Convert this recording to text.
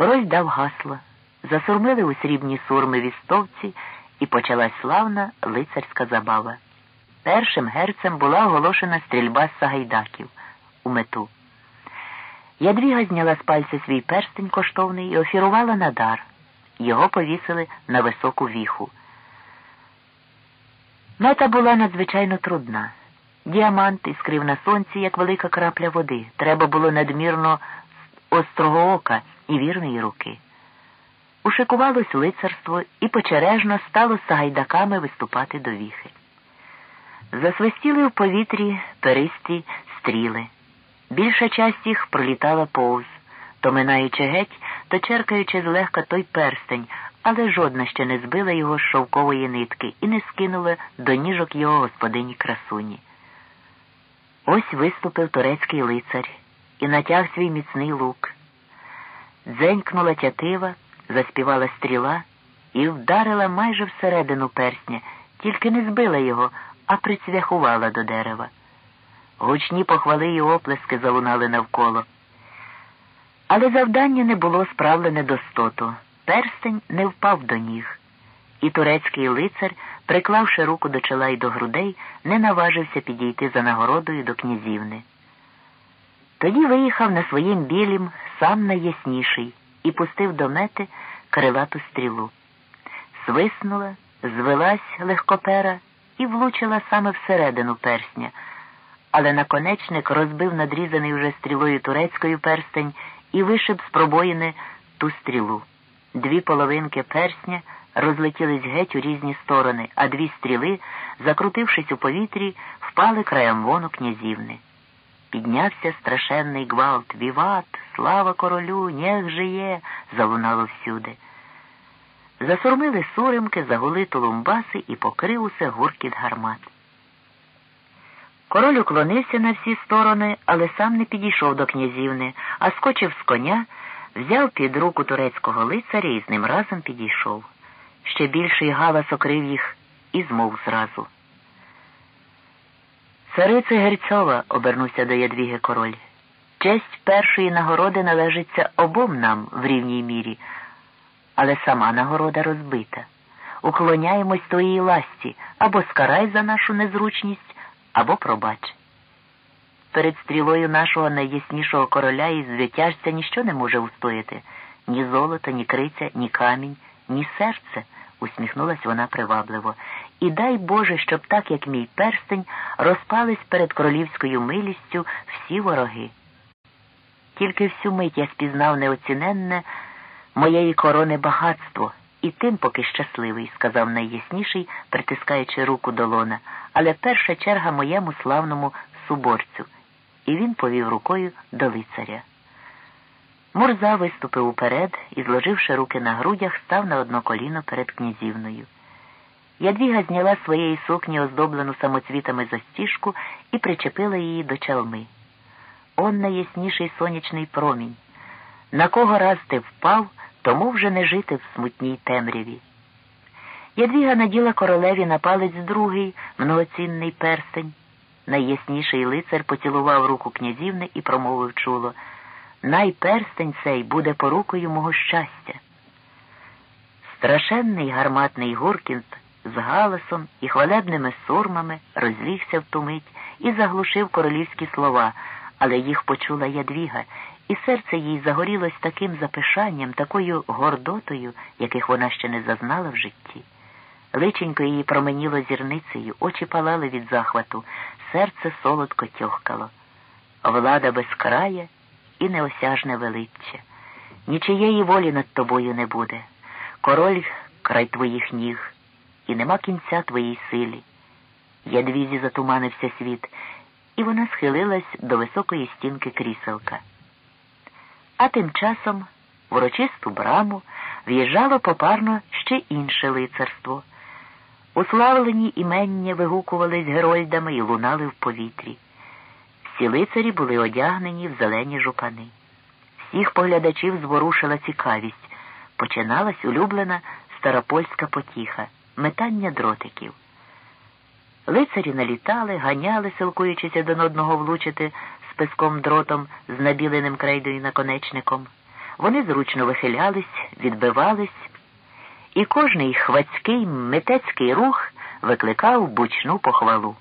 Король дав гасло, засурмили у срібні сурми вістовці, і почалась славна лицарська забава. Першим герцем була оголошена стрільба з сагайдаків у мету. Ядвіга зняла з пальця свій перстень коштовний і офірувала на дар. Його повісили на високу віху. Мета була надзвичайно трудна. Діамант іскрив на сонці, як велика крапля води. Треба було надмірно острого ока і вірної руки. Ушикувалось лицарство і почережно стало сагайдаками виступати до віхи. Засвистіли в повітрі перисті стріли. Більша часть їх пролітала повз, то минаючи геть, то черкаючи злегка той перстень, але жодна ще не збила його з шовкової нитки і не скинула до ніжок його господині красуні. Ось виступив турецький лицар і натяг свій міцний лук. Дзенькнула тятива, заспівала стріла і вдарила майже всередину персня, тільки не збила його, а прицвяхувала до дерева. Гучні похвали й оплески залунали навколо. Але завдання не було справлене достоту. Перстень не впав до ніг, і турецький лицар, приклавши руку до чола й до грудей, не наважився підійти за нагородою до князівни. Тоді виїхав на своїм білім сам найясніший і пустив до мети крилату стрілу. Свиснула, звелась легкопера і влучила саме всередину персня, але наконечник розбив надрізаний уже стрілою турецькою перстень і вишиб з пробоїни ту стрілу. Дві половинки персня розлетілись геть у різні сторони, а дві стріли, закрутившись у повітрі, впали краєм вону князівни. Піднявся страшенний гвалт. Віват, слава королю, нєх жиє, залунало всюди. Засурмили суримки, загули тулумбаси і покрив усе гуркіт гармат. Король уклонився на всі сторони, але сам не підійшов до князівни, а скочив з коня, взяв під руку турецького лицаря і з ним разом підійшов. Ще більший галас окрив їх і змов зразу. Царице Герцова, обернувся до Ядвіги король. Честь першої нагороди належиться обом нам в рівній мірі, але сама нагорода розбита. Уклоняємось твоїй ласті або скарай за нашу незручність, або пробач. Перед стрілою нашого найяснішого короля і звитяжця ніщо не може устояти ні золото, ні криця, ні камінь, ні серце, усміхнулась вона привабливо. І дай Боже, щоб так, як мій перстень, розпались перед королівською милістю всі вороги. Тільки всю мить я спізнав неоціненне моєї корони багатство, і тим поки щасливий, сказав найясніший, притискаючи руку долона, але перша черга моєму славному суборцю, і він повів рукою до лицаря. Мурза виступив уперед і, зложивши руки на грудях, став на одно коліно перед князівною. Ядвіга зняла своєї сукні оздоблену самоцвітами застіжку і причепила її до чалми. Он найясніший сонячний промінь. На кого раз ти впав, тому вже не жити в смутній темряві. Ядвіга наділа королеві на палець другий многоцінний перстень. Найясніший лицар поцілував руку князівни і промовив чуло Найперстень цей буде порукою мого щастя. Страшенний гарматний гуркінт з галасом і хвалебними сурмами розлігся в ту мить і заглушив королівські слова, але їх почула ядвіга, і серце їй загорілось таким запишанням, такою гордотою, яких вона ще не зазнала в житті. Личенько її променіло зірницею, очі палали від захвату, серце солодко тьохкало. Влада безкрая і неосяжне величчя. Нічиєї волі над тобою не буде. Король край твоїх ніг і нема кінця твоїй силі. Ядвізі затуманився світ, і вона схилилась до високої стінки кріселка. А тим часом в урочисту браму в'їжджало попарно ще інше лицарство. Уславлені імення вигукувались герольдами і лунали в повітрі. Всі лицарі були одягнені в зелені жупани. Всіх поглядачів зворушила цікавість. Починалась улюблена старопольська потіха метання дротиків. Лицарі налітали, ганяли, силкуючись один одного влучити з песком дротом з набіленим крейдою наконечником. Вони зручно вихилялись, відбивались, і кожний хвацький митецький рух викликав бучну похвалу.